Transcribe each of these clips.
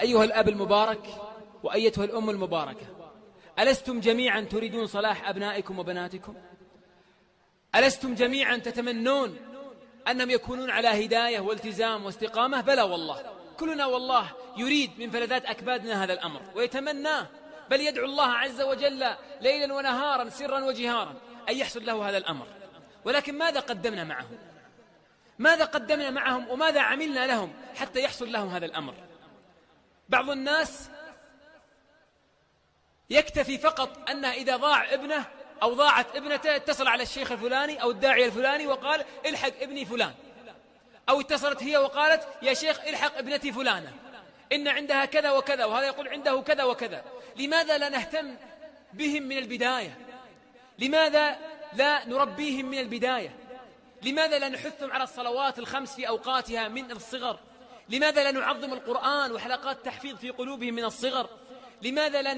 أيها الأب المبارك وأيتها الأم المباركة ألستم جميعا تريدون صلاح أبنائكم وبناتكم؟ ألستم جميعا تتمنون أنهم يكونون على هداية والتزام واستقامة؟ بلى والله كلنا والله يريد من فلذات أكبادنا هذا الأمر ويتمناه بل يدعو الله عز وجل ليلا ونهارا سرا وجهارا أن يحصل له هذا الأمر. ولكن ماذا قدمنا معهم؟ ماذا قدمنا معهم وماذا عملنا لهم حتى يحصل لهم هذا الأمر؟ بعض الناس يكتفي فقط أنه إذا ضاع ابنه أو ضاعت ابنته اتصل على الشيخ الفلاني أو الداعية الفلاني وقال الحق ابني فلان. أو اتصلت هي وقالت يا شيخ الحق ابنتي فلانة. إن عندها كذا وكذا وهذا يقول عنده كذا وكذا. لماذا لا نهتم بهم من البداية؟ لماذا لا نربيهم من البداية؟ لماذا لا نحثهم على الصلوات الخمس في أوقاتها من الصغر؟ لماذا لا نعظم القرآن وحلقات تحفيظ في قلوبهم من الصغر؟ لماذا لا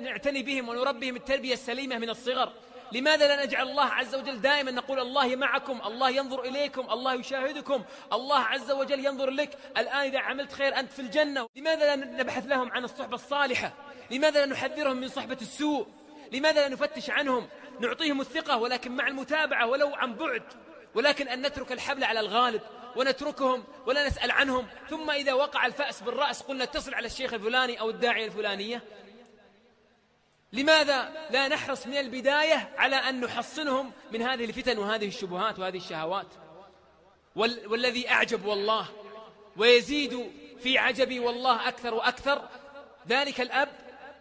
نعتني بهم ونربيهم التربية السليمة من الصغر؟ لماذا لا نجعل الله عز وجل دائما نقول الله معكم الله ينظر إليكم الله يشاهدكم الله عز وجل ينظر لك؟ الآن إذا عملت خير أنت في الجنة. لماذا لا نبحث لهم عن الصحبة الصالحة؟ لماذا لا نحذرهم من صحبة السوء؟ لماذا لا نفتش عنهم؟ نعطيهم الثقة ولكن مع المتابعة ولو عن بعد. ولكن أن نترك الحبل على الغالب ونتركهم ولا نسأل عنهم. ثم إذا وقع الفأس بالرأس قلنا اتصل على الشيخ الفلاني أو الداعية الفلانية. لماذا لا نحرص من البداية على أن نحصنهم من هذه الفتن وهذه الشبهات وهذه الشهوات؟ والذي أعجب والله ويزيد في عجبي والله أكثر وأكثر ذلك الأب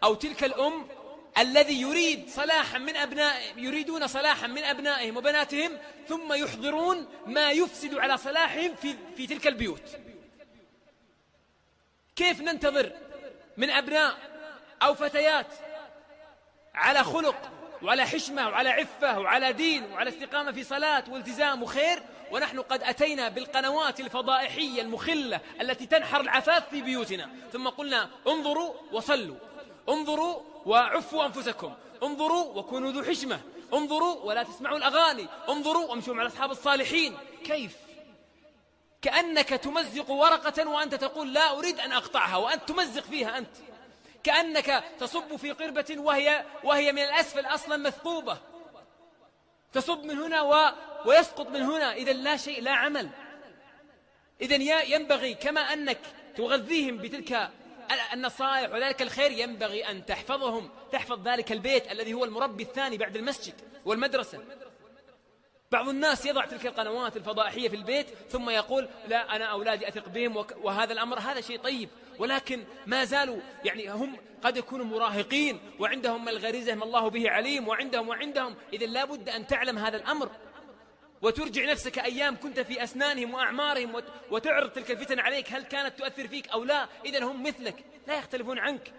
أو تلك الأم الذي يريد صلاحا من أبناء يريدون صلاحا من أبنائهم وبناتهم ثم يحضرون ما يفسد على صلاحهم في, في تلك البيوت. كيف ننتظر من أبناء أو فتيات على خلق وعلى حشمة وعلى عفة وعلى دين وعلى استقامة في صلاة والتزام وخير؟ ونحن قد أتينا بالقنوات الفضائحية المخلة التي تنحر العفاف في بيوتنا. ثم قلنا انظروا وصلوا. انظروا وعفوا أنفسكم. انظروا وكونوا ذو حشمة. انظروا ولا تسمعوا الأغاني. انظروا وامشوا مع الأصحاب الصالحين. كيف؟ كأنك تمزق ورقة وأنت تقول لا أريد أن أقطعها وأنت تمزق فيها أنت. كأنك تصب في قربة وهي, وهي من الأسفل أصلا مثقوبة. تصب من هنا و ويسقط من هنا. إذا لا شيء لا عمل. إذا ينبغي كما أنك تغذيهم بتلك النصائح وذلك الخير ينبغي أن تحفظهم. تحفظ ذلك البيت الذي هو المربي الثاني بعد المسجد والمدرسة. بعض الناس يضع تلك القنوات الفضائحية في البيت ثم يقول لا أنا أولادي أثق بهم وهذا الأمر هذا شيء طيب. ولكن ما زالوا يعني هم قد يكونوا مراهقين وعندهم الغريزة ما الله به عليم وعندهم وعندهم. إذا لابد أن تعلم هذا الأمر. وترجع نفسك أيام كنت في أسنانهم وأعمارهم وتعرض تلك الفتن عليك. هل كانت تؤثر فيك أو لا؟ إذا هم مثلك. لا يختلفون عنك.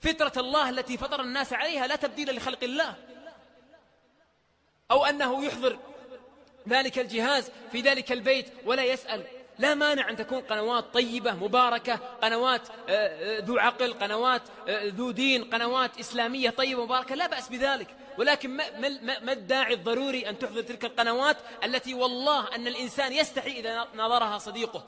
فطرة الله التي فطر الناس عليها لا تبديل لخلق الله. أو أنه يحضر ذلك الجهاز في ذلك البيت ولا يسأل. لا مانع أن تكون قنوات طيبة مباركة قنوات آه، آه، ذو عقل قنوات آه، ذو دين قنوات إسلامية طيبة مباركة. لا بأس بذلك. ولكن ما, ما, ما الداعي الضروري أن تحضر تلك القنوات التي والله أن الإنسان يستحي إذا نظرها صديقه.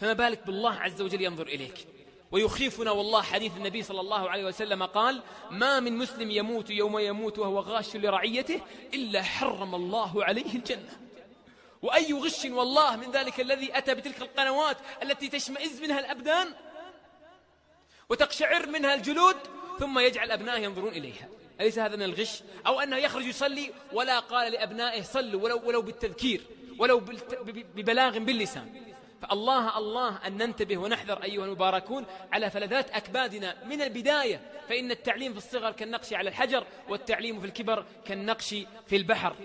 فما بالك بالله عز وجل ينظر إليك؟ ويخيفنا والله حديث النبي صلى الله عليه وسلم قال ما من مسلم يموت يوم يموت وهو غاش لرعيته إلا حرم الله عليه الجنة. وأي غش والله من ذلك الذي أتى بتلك القنوات التي تشمئز منها الأبدان وتقشعر منها الجلود ثم يجعل أبنائه ينظرون إليها. أليس هذا من الغش؟ أو أنه يخرج يصلي ولا قال لأبنائه صلوا ولو, ولو بالتذكير ولو ببلاغ باللسان. فالله الله أن ننتبه ونحذر أيها المباركون على فلذات أكبادنا من البداية. فإن التعليم في الصغر كالنقش على الحجر والتعليم في الكبر كالنقش في البحر.